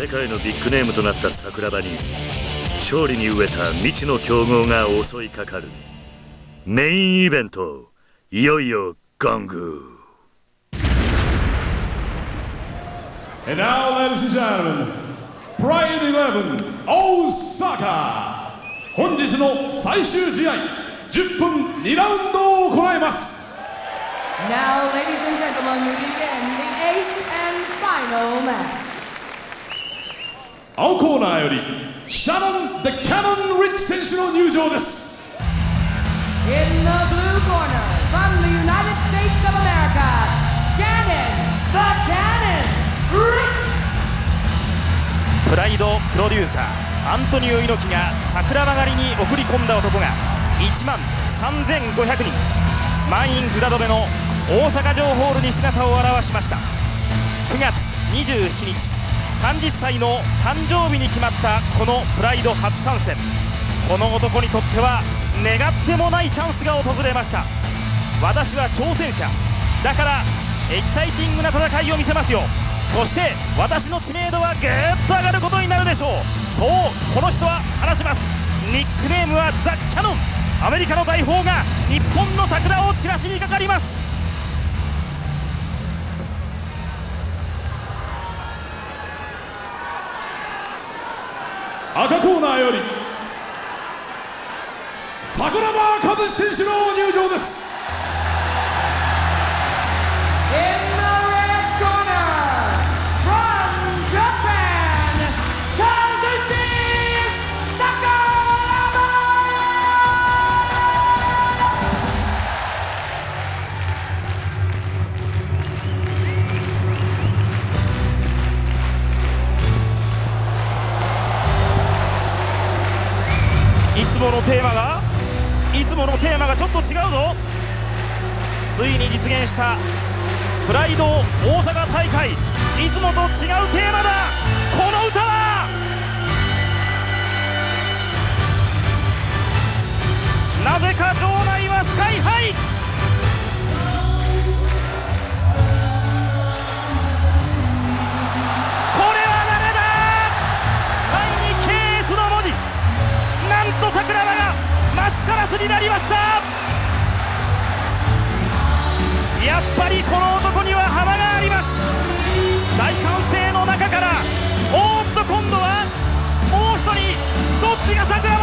世界のビッグネームとなった桜庭に勝利に飢えた未知の強豪が襲いかかるメインイベントいよいよゴング And now, ladies and gentlemen, Pride 11 Osaka 本日の最終試合10分2ラウンドを行います Now, ladies and gentlemen, we begin the eighth and final match. 青コーナーよりシャノン・デ・キャノン・リッチ選手の入場です。In the blue corner, from the United States of America, Shannon the Cannon Riggs. プライドプロデューサーアントニオ猪木が桜曲がりに送り込んだ男が1万3500人。満員札止めの大阪城ホールに姿を現しました。9月27日30歳の誕生日に決まったこのプライド初参戦。この男にとっては願ってもないチャンスが訪れました。私は挑戦者。だからエキサイティングな戦いを見せますよ。そして私の知名度はぐーっと上がることになるでしょう。そうこの人は話します。ニックネームはザ・キャノン。アメリカの大砲が日本の桜を散らしにかかります。赤コーナーより桜庭和志選手の入場です。ものテーマがいつものテーマがちょっと違うぞ。ついに実現したプライド大阪大会。いつもと違うテーマだ。この歌はなぜか場内はスカイハイ。桜庭がマスカラスになりました。やっぱりこの男には幅があります。大歓声の中からおーっと今度はもう一人どっちが桜庭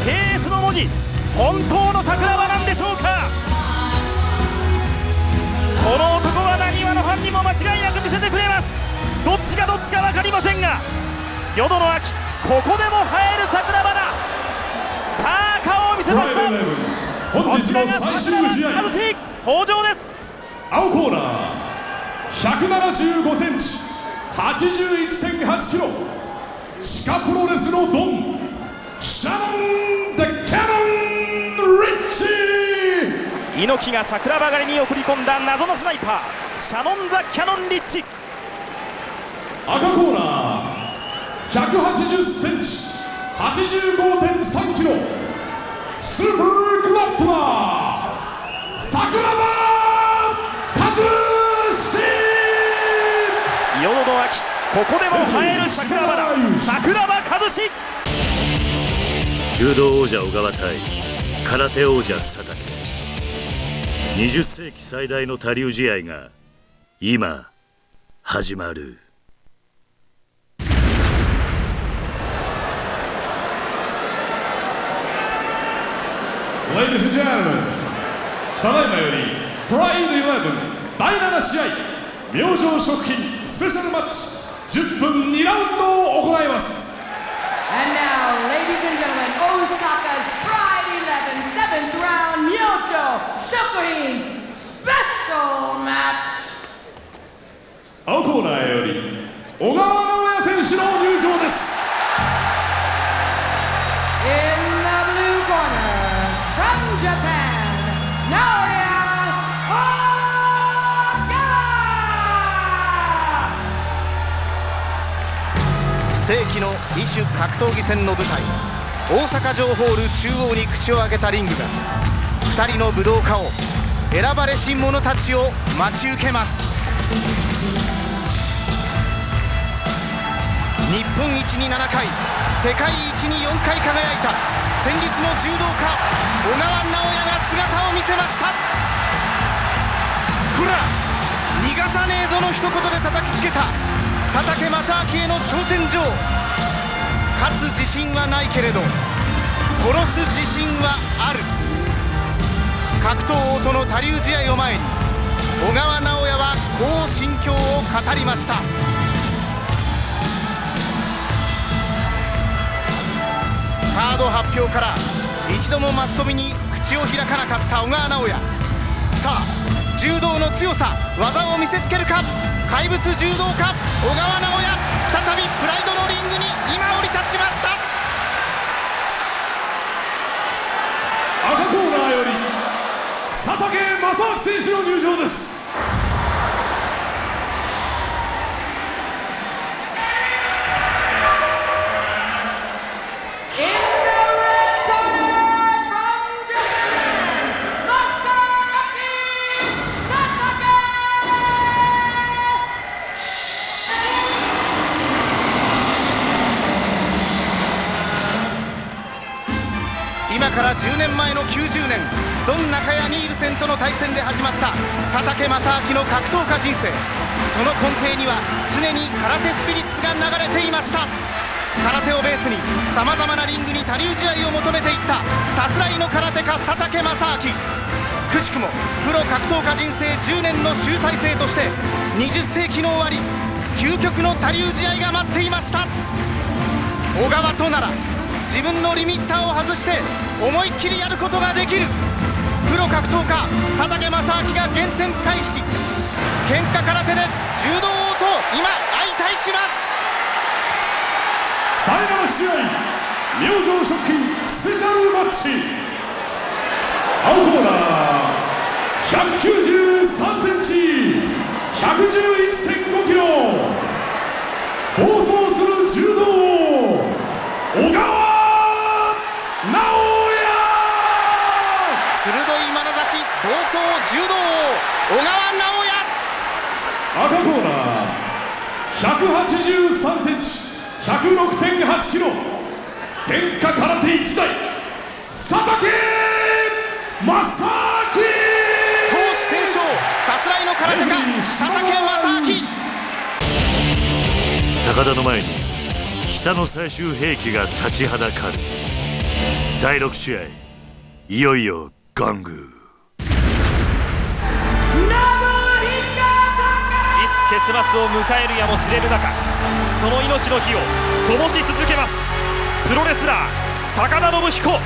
待の KS の文字本当の桜庭なんでしょうか？この男はなにわのファンにも間違いなく見せてくれます。どっちがどっちか分かりませんが淀の秋ここでも映える桜庭だ。さあ顔を見せました。こちらがの最終試合桜庭和志登場です。青コーナー175センチ81.8キロ。地下プロレスのドン。猪木が桜庭狩りに送り込んだ謎のスナイパーシャノン・ザ・キャノン・リッチ赤コーナー180センチ85.3キロスーパーグラップラー桜庭和志淀の秋ここでも映える桜庭だ桜庭和志柔道王者小川対空手王者佐竹。20世紀最大の他流試合が今始まる。Ladies and gentlemen ただいまよりプライド11第7試合明星食品スペシャルマッチ10分2ラウンドを行います。And now, ladies and gentlemen, Osaka's Pride 11 seventh round Myojo Shokuhin special match. 青コーナーより小川直 異種格闘技戦の舞台。大阪城ホール中央に口を開けたリングが2人の武道家を選ばれし者たちを待ち受けます。日本一に7回世界一に4回輝いた先日の柔道家小川直也が姿を見せました。こら逃がさねえぞの一言で叩きつけた佐竹正明への挑戦状。勝つ自信はないけれど殺す自信はある。格闘王との他流試合を前に小川直也はこう心境を語りました。カード発表から一度もマスコミに口を開かなかった小川直也さあ柔道の強さ技を見せつけるか。怪物柔道家小川直也再びプライドのリングに今降り立ちました。赤コーナーより佐竹正明選手の入場です。年ドン中谷ニールセンとの対戦で始まった佐竹正明の格闘家人生。その根底には常に空手スピリッツが流れていました。空手をベースにさまざまなリングに他流試合を求めていったさすらいの空手家佐竹正明。くしくもプロ格闘家人生10年の集大成として20世紀の終わり究極の他流試合が待っていました。小川となら自分のリミッターを外して思いっきりやることができる。プロ格闘家佐竹正明が原点回避。喧嘩空手で柔道王と今相対します。第7試合明星食品スペシャルマッチ。青コーナー193センチ111.5キロ。暴走する柔道王小川直也鋭い眼差し暴走柔道王小川直也赤コーナー183センチ106.8キロ天下空手一代佐竹正明。闘志転生さすらいの空手家佐竹正明。高田の前に北の最終兵器が立ちはだかる。第6試合いよいよゴングい結末を迎えるやもしれぬ中その命の火を灯し続けます。プロレスラー高田信彦。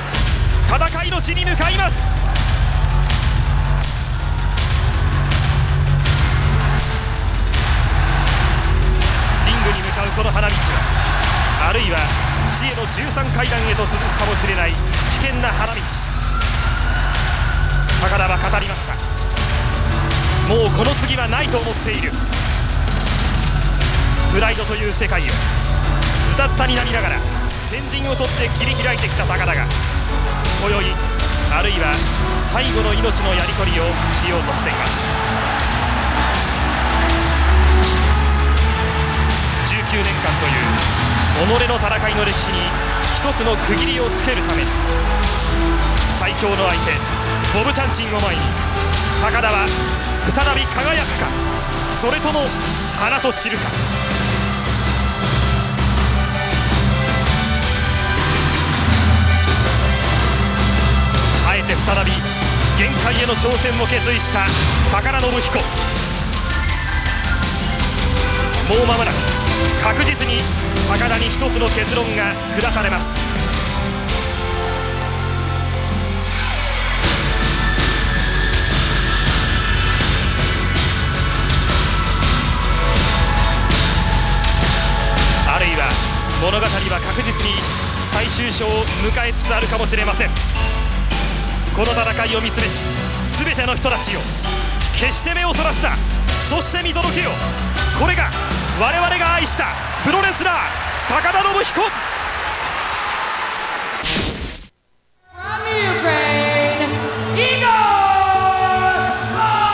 戦いの地に向かいます。リングに向かうこの花道はあるいは死への13階段へと続くかもしれない危険な花道。高田は語りました。もうこの次はないと思っている。プライドという世界を。ズタズタになりながら先陣を取って切り開いてきた高田が今宵あるいは最後の命のやり取りをしようとしています。19年間という己の戦いの歴史に一つの区切りをつけるために最強の相手ボブチャンチンを前に高田は再び輝くかそれとも花と散るか。再び限界への挑戦を決意した高田信彦。もう間もなく確実に高田に一つの結論が下されます。あるいは物語は確実に最終章を迎えつつあるかもしれません。この戦いを見つめし全ての人たちよ決して目をそらすな。そして見届けよこれが我々が愛した。プロレスラー高田信彦!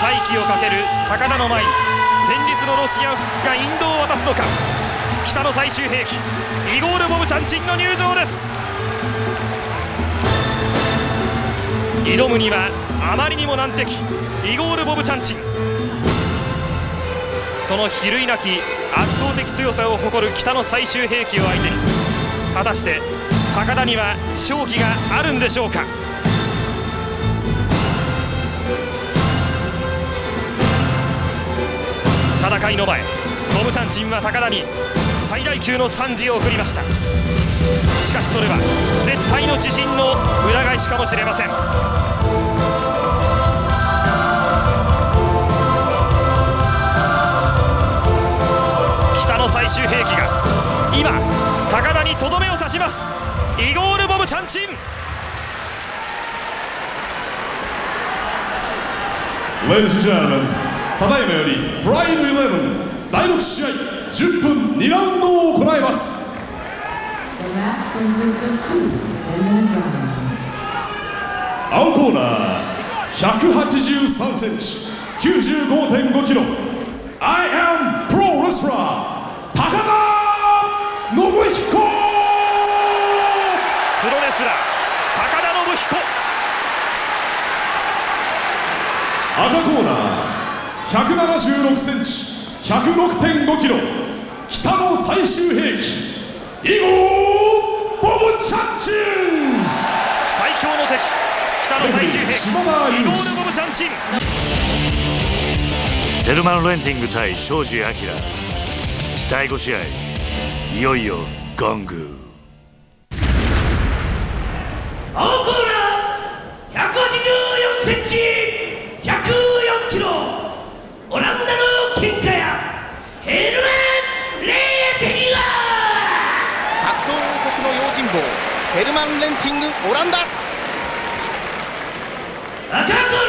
再起をかける高田の前に戦慄のロシア復帰が引導を渡すのか。北の最終兵器イゴール・ボブチャンチンの入場です挑むにはあまりにも難敵イゴール・ボブチャンチン。その比類なき圧倒的強さを誇る北の最終兵器を相手に果たして高田には勝機があるんでしょうか。戦いの前ボブチャンチンは高田に最大級の賛辞を送りました。しかしそれは絶対の自信の裏返しかもしれません。終兵器が。今高田にとどめを刺します。イゴール・ボブチャンチン。Ladies and gentlemen ただいまよりプライド11第6試合10分2ラウンドを行います。The match consists of two 10-minute rounds. 青コーナー183センチ95.5キロ。I am 赤コーナー176センチ106.5キロ北の最終兵器イゴーボブチャンチン最強の敵北の最終兵器イゴール・ボブチャンチン。ヘルマン・レンティング対庄司明第5試合いよいよゴングオランダ。赤コー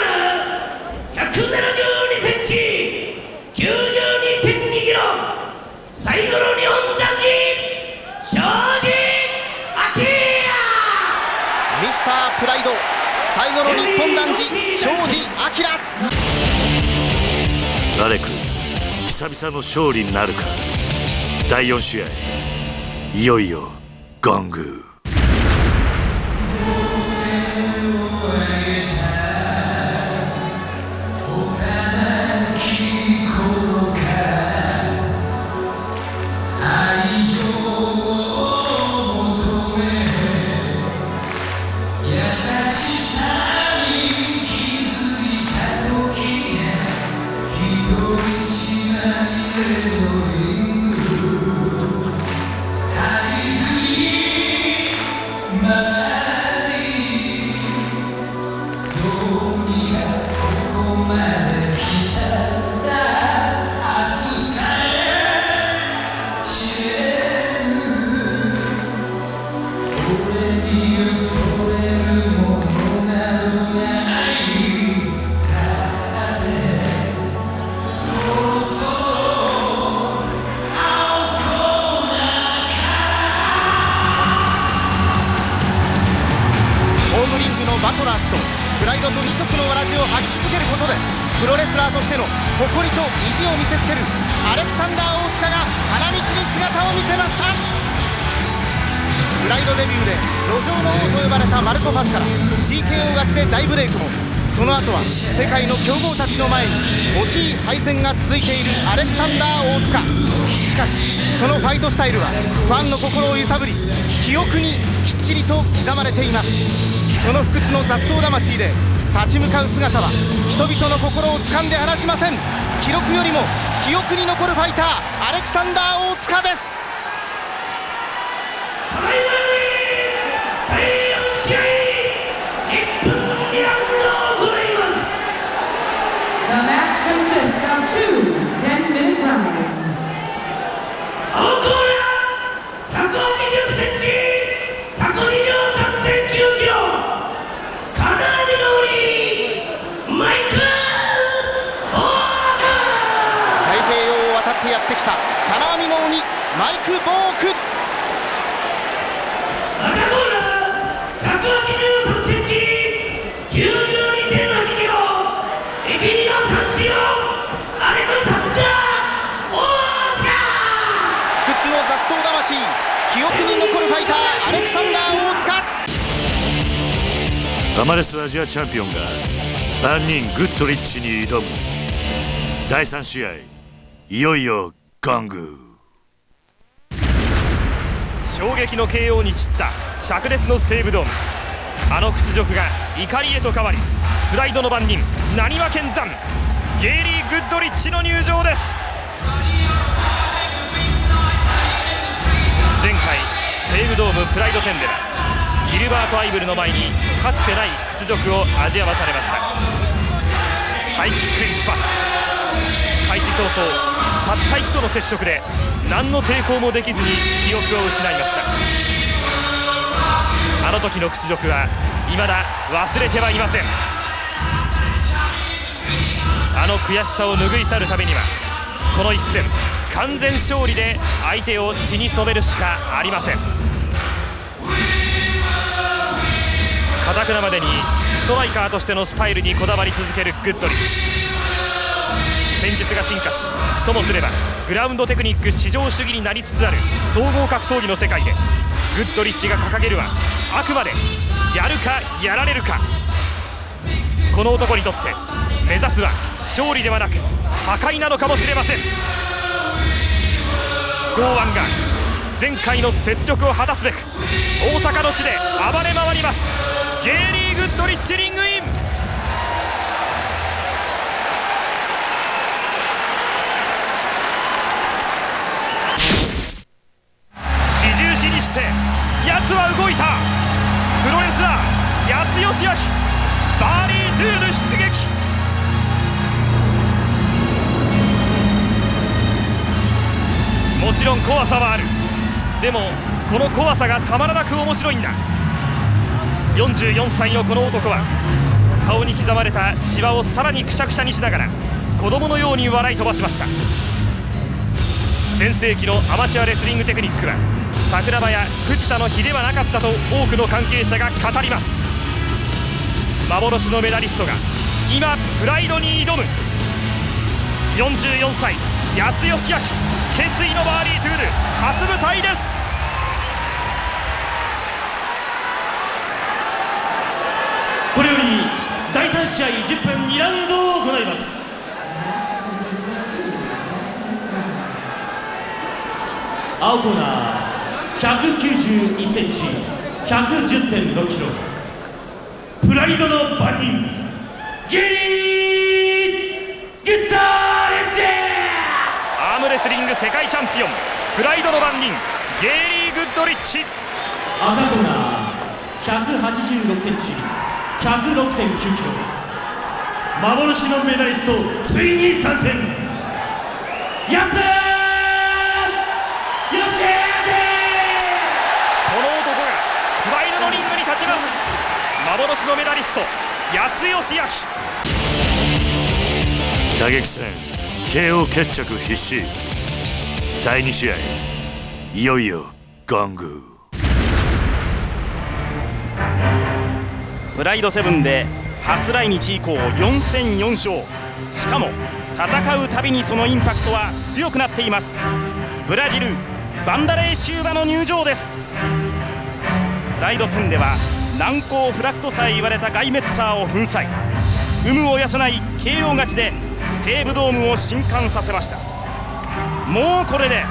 ナー172センチ92.2キロ。最後の日本男児庄司明ミスタープライド。最後の日本男児庄司明アレク久々の勝利なるか。第4試合いよいよゴング後は世界の強豪たちの前に惜しい敗戦が続いているアレクサンダー大塚。しかしそのファイトスタイルはファンの心を揺さぶり記憶にきっちりと刻まれています。その不屈の雑草魂で立ち向かう姿は人々の心を掴んで離しません。記録よりも記憶に残るファイターアレクサンダー大塚です。くボーク赤コーナー183センチ92.8キロ。1、2のアレクサンダー大塚。不屈の雑草魂記憶に残るファイターアレクサンダー大塚。アマレスアジアチャンピオンが万人グッドリッチに挑む。第3試合いよいよゴング衝撃の KO に散った灼熱の西武ドーム。あの屈辱が怒りへと変わりプライドの番人なにわ剣山ゲイリー・グッドリッチの入場です。前回西武ドームプライド10ではギルバート・アイブルの前にかつてない屈辱を味わわされました。ハイキック一発。開始早々たった一度の接触で何の抵抗もできずに記憶を失いました。あの時の屈辱は未だ忘れてはいません。あの悔しさを拭い去るためにはこの一戦完全勝利で相手を血に染めるしかありません。堅くなまでにストライカーとしてのスタイルにこだわり続けるグッドリッチ。戦術が進化しともすればグラウンドテクニック至上主義になりつつある総合格闘技の世界でグッドリッチが掲げるはあくまでやるかやられるか。この男にとって目指すは勝利ではなく破壊なのかもしれません。剛腕が前回の雪辱を果たすべく大阪の地で暴れ回ります。ゲイリー・グッドリッチリングイン。谷津は動いた。プロレスラー谷津嘉章バーリ・トゥード出撃。もちろん怖さはある。でもこの怖さがたまらなく面白いんだ。44歳のこの男は顔に刻まれたシワをさらにくしゃくしゃにしながら子供のように笑い飛ばしました。全盛期のアマチュアレスリングテクニックは桜庭や藤田の比ではなかったと多くの関係者が語ります。幻のメダリストが今プライドに挑む。44歳八津義明決意のバーリートゥール初舞台です。これより第3試合10分2ラウンドを行います。青コーナー。191センチ110.6キロ。プライドの番人ゲリー・グッドリッチアームレスリング世界チャンピオン PRIDEの番人ゲイリー・グッドリッチ赤コーナー186センチ106.9キロ。幻のメダリストついに参戦!谷津よ幻のメダリスト八津義明。打撃戦 KO 決着必至。第2試合いよいよゴング。プライドセブンで初来日以降4戦4勝。しかも戦うたびにそのインパクトは強くなっています。ブラジルバンダレーシューバの入場です。ライド10では難攻不落とさえ言われたガイメッツァーを粉砕。有無を養い KO 勝ちで西武ドームを震撼させました。もうこれで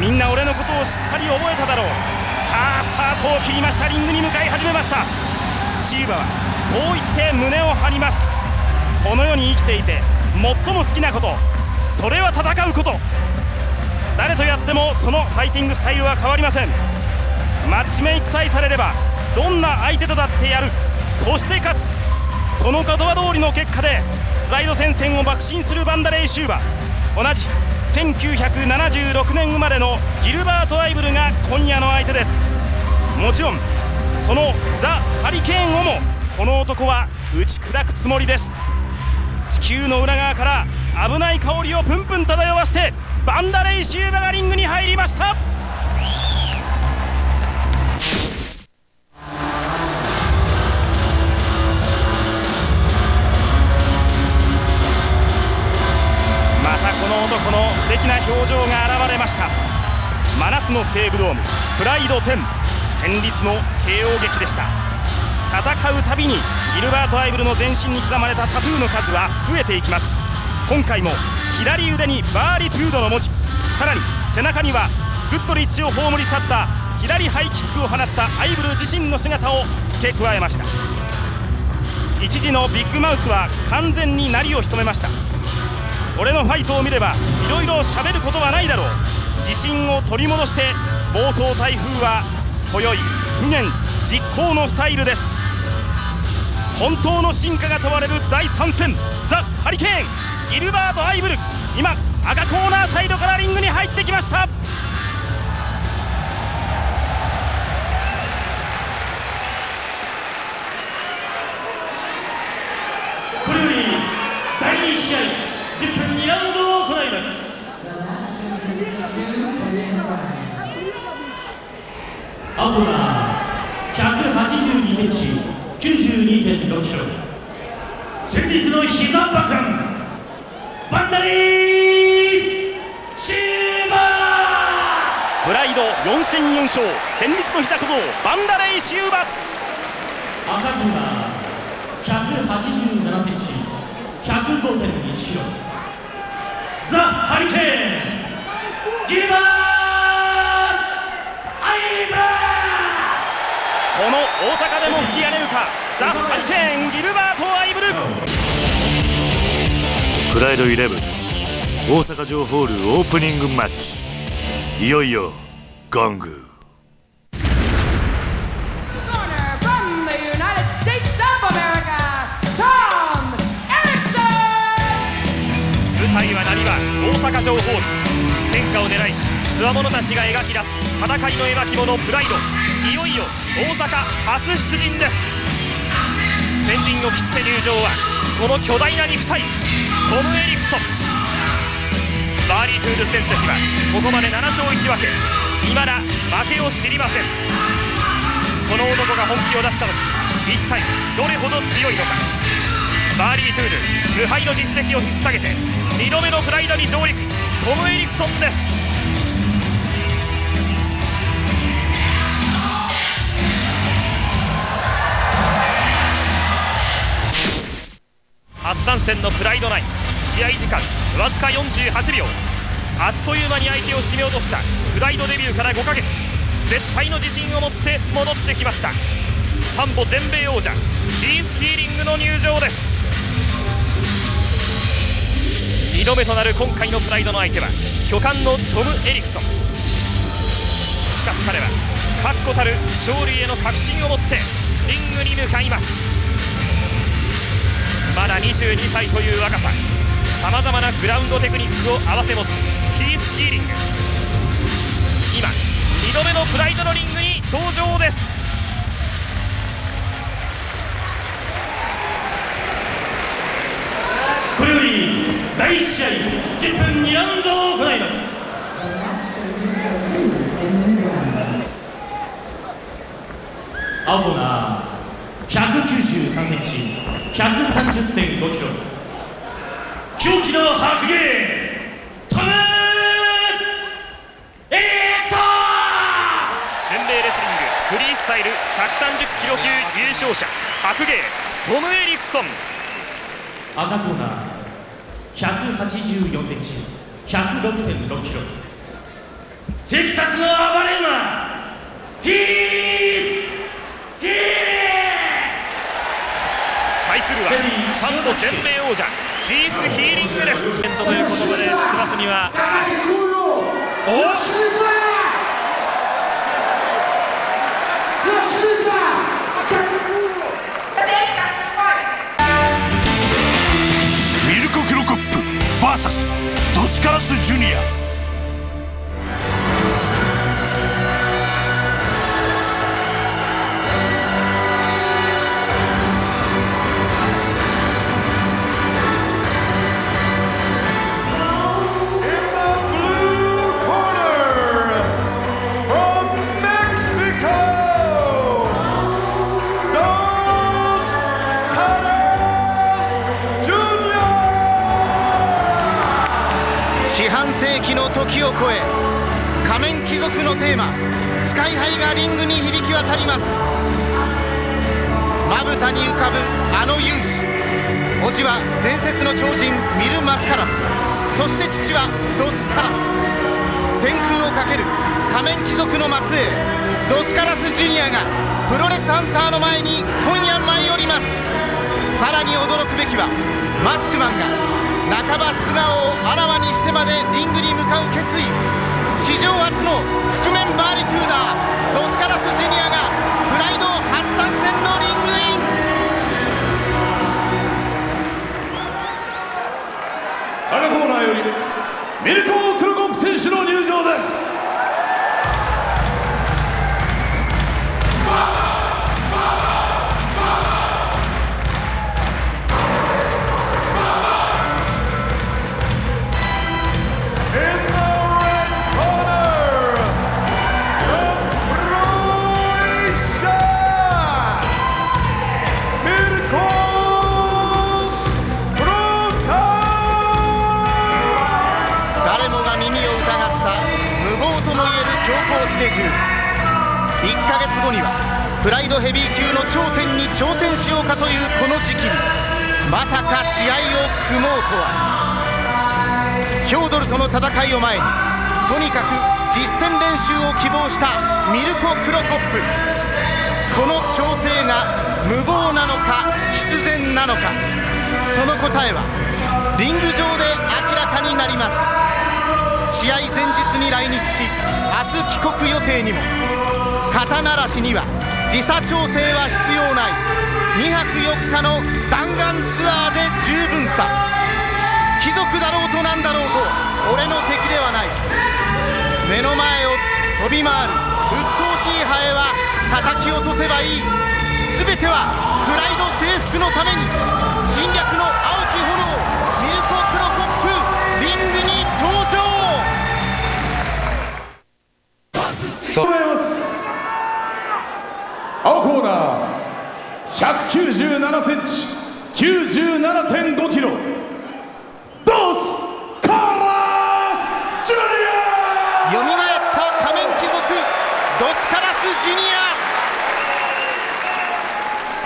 みんな俺のことをしっかり覚えただろう。さあスタートを切りました。リングに向かい始めました。シーバはそう言って胸を張ります。この世に生きていて最も好きなことそれは戦うこと。誰とやってもそのファイティングスタイルは変わりません。マッチメイクさえされればどんな相手とだってやる。そして勝つ。その言葉通りの結果でライド戦線を爆心するバンダレイ・シューバ。同じ1976年生まれのギルバート・アイブルが今夜の相手です。もちろんそのザ・ハリケーンをもこの男は打ち砕くつもりです。地球の裏側から危ない香りをプンプン漂わせてバンダレイシューバがリングに入りました。たこの素敵な表情が現れました。真夏の西武ドームプライド10戦慄の KO 劇でした。戦うたびにギルバート・アイブルの全身に刻まれたタトゥーの数は増えていきます。今回も左腕にバーリトゥードの文字。さらに背中にはグッドリッチを葬り去った左ハイキックを放ったアイブル自身の姿を付け加えました。一時のビッグマウスは完全に鳴りを潜めました。俺のファイトを見ればいろいろ喋ることはないだろう。自信を取り戻して暴走台風は今宵無念実行のスタイルです。本当の進化が問われる第3戦ザ・ハリケーンギルバート・アイブル。今赤コーナーサイドからリングに入ってきました。コーナー182センチ92.6キロ。先日の膝爆弾バンダリーシーバー。プライド4戦4勝戦慄の膝小僧バンダレイシューバ赤コーナー187センチ105.1キロ。ザ・ハリケーンギルバーアイブラこの大阪でも吹き荒れるか？ザ・ハリケーンギルバート・アイブル。プライド11大阪城ホールオープニングマッチ。いよいよゴング!舞台はなにわ大阪城ホール天下を狙いし強者たちが描き出す戦いの絵巻物プライドいよいよ大阪初出陣です。先陣を切って入場はこの巨大な肉体トム・エリクソン。バーリ・トゥード戦績はここまで7勝1分け。未だ負けを知りません。この男が本気を出した時一体どれほど強いのか。バーリ・トゥード無敗の実績を引っ提げて2度目のプライドに上陸。トム・エリクソンです。参戦のプライドナイン。試合時間わずか48秒。あっという間に相手を締め落とした。プライドデビューから5ヶ月。絶対の自信を持って戻ってきました。サンボ全米王者キース・ヒーリングの入場です。2度目となる今回のプライドの相手は巨漢のトム・エリクソン。しかし彼は確固たる勝利への確信を持ってリングに向かいます。まだ22歳という若さ。さまざまなグラウンドテクニックを併せ持つキース・ヒーリング。今2度目のプライドのリングに登場です。これより第1試合10分2ラウンドを行います。青コーナー193センチ。130.5キロ。狂気の白芸トム・エリクソン全米レスリングフリースタイル130キロ級優勝者。白芸トム・エリクソン。赤コーナー。184センチ。106.6キロ。テキサスの暴れ馬。ヒーリ対するはサンド全米王者。キース・ヒーリングです。エントという言葉でスマスにはミルコ・クロコップ VS ドスカラス・ジュニア時の時を超え仮面貴族のテーマスカイハイがリングに響き渡ります。まぶたに浮かぶあの勇士。叔父は伝説の超人ミル・マスカラス。そして父はドスカラス。天空をかける仮面貴族の末裔ドスカラスジュニアがプロレスハンターの前に今夜舞い降ります。さらに驚くべきはマスクマンが半ば素顔をあらわにしてまでリングに向かう決意。史上初の覆面バーリトゥーダードスカラスジュニアがプライド初参戦のリングイン。赤コーナーよりミルコ・クルコプ選手の入場です。頂点に挑戦しようかというこの時期にまさか試合を組もうとはヒョードルとの戦いを前にとにかく実戦練習を希望したミルコ・クロコップこの調整が無謀なのか必然なのかその答えはリング上で明らかになります。試合前日に来日し明日帰国予定にも肩慣らしには時差調整は必要ない。2泊4日の弾丸ツアーで十分さ。貴族だろうとなんだろうと俺の敵ではない。目の前を飛び回る。鬱陶しいハエは叩き落とせばいい。全てはプライド征服のために。侵略の青き炎ミルコ・クロコップリングに登場。ございます。青コーナー。197センチ。97.5キロ。ドス・カラス・ジュニ蘇った仮面貴族。ドスカラスジュニ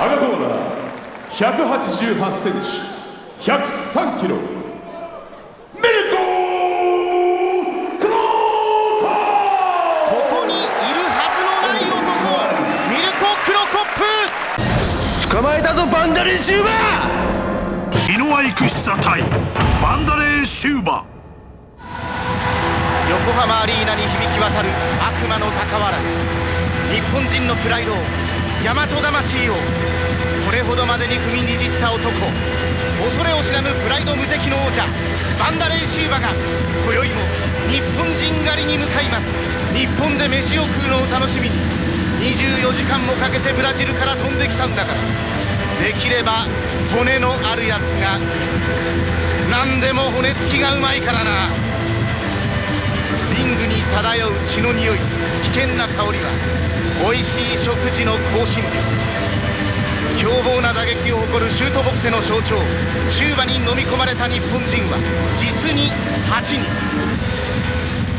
ア。ア赤コーナー。188センチ。103キロシューバイノワイクシサ対バンダレーシューバ。横浜アリーナに響き渡る悪魔の高笑い。日本人のプライド大和魂をこれほどまでに踏みにじった男。恐れを知らぬプライド無敵の王者バンダレイシーバが今宵も日本人狩りに向かいます。日本で飯を食うのを楽しみに24時間もかけてブラジルから飛んできたんだからできれば骨のあるやつが何でも骨付きがうまいからな。リングに漂う血の匂い危険な香りは美味しい食事の香辛料。凶暴な打撃を誇るシュートボクセの象徴シューバに飲み込まれた日本人は実に8人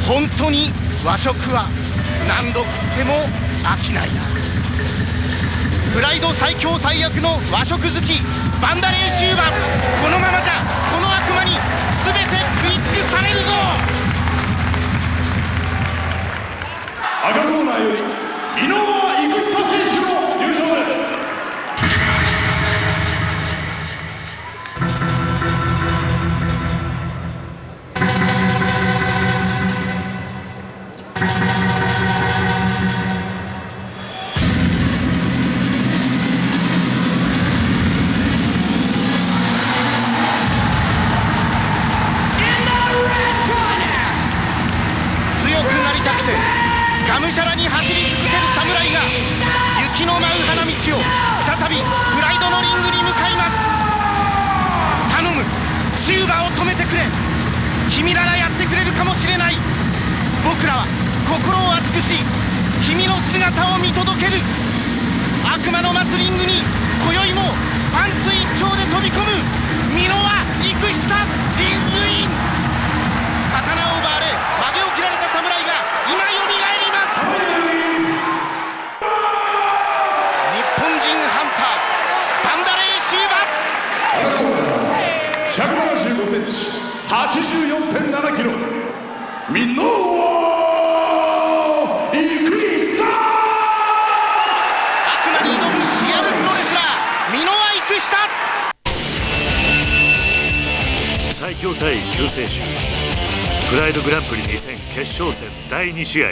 本当に和食は何度食っても飽きないな。プライド最強最悪の和食好きバンダレーシューバこのままじゃこの悪魔に全て食い尽くされるぞ。赤コーナーより井上生久選手84.7キロ。ミノーイクリサ悪魔に挑むリアルプロレスラー箕輪育久最強対救世主プライドグランプリ2000決勝戦第2試合。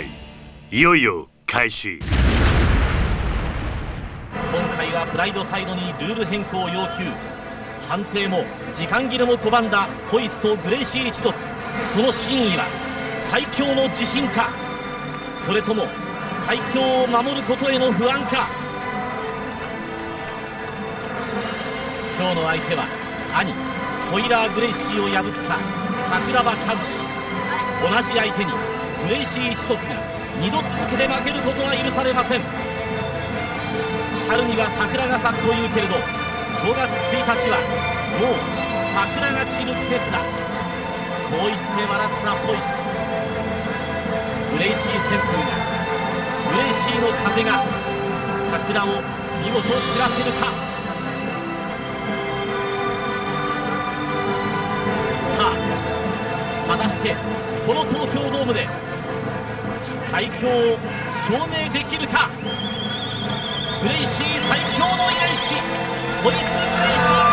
いよいよ開始。今回はプライドサイドにルール変更を要求。判定も時間切れも拒んだホイスとグレイシー一族その真意は最強の自信かそれとも最強を守ることへの不安か。今日の相手は兄ホイラー・グレイシーを破った桜庭和志。同じ相手にグレイシー一族が2度続けて負けることは許されません。春には桜が咲くというけれど5月1日はもう桜が散る季節だ。こう言って笑ったホイス。グレイシー旋風がグレイシーの風が。桜を見事散らせるか。さあ果たしてこの東京ドームで最強を証明できるか。グレイシー最強の遺伝子ホイス・グレイシー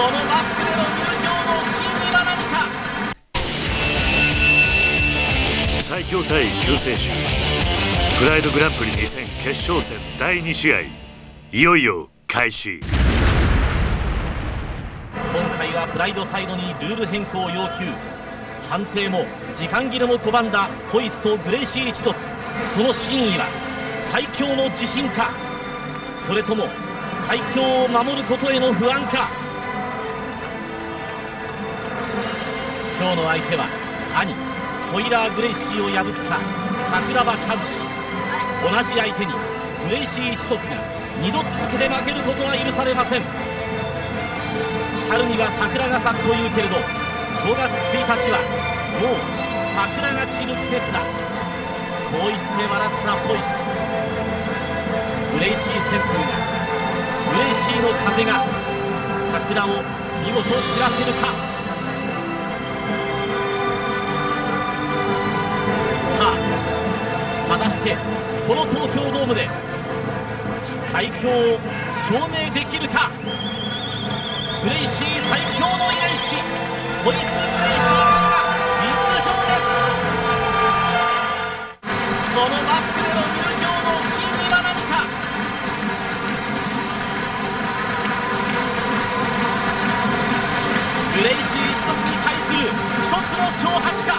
このマスクでの入場の真意は何か最強対救世主プライドグランプリ2000決勝戦第2試合いよいよ開始。今回はプライドサイドにルール変更を要求。判定も時間切れも拒んだ。ホイスとグレイシー一族。その真意は最強の自信か。それとも最強を守ることへの不安か。今日の相手は兄ホイラー・グレイシーを破った桜庭和志。同じ相手にグレイシー一族が2度続けて負けることは許されません。春には桜が咲くというけれど5月1日はもう桜が散る季節だ。こう言って笑ったホイス。グレイシー旋風がグレイシーの風が桜を見事散らせるか。出してこの東京ドームで最強を証明できるか？グレイシー最強の依頼師ホイス・グレイシーがリング上です。このマスクでの入場の真意は何か？グレイシー一族に対する一つの挑発か？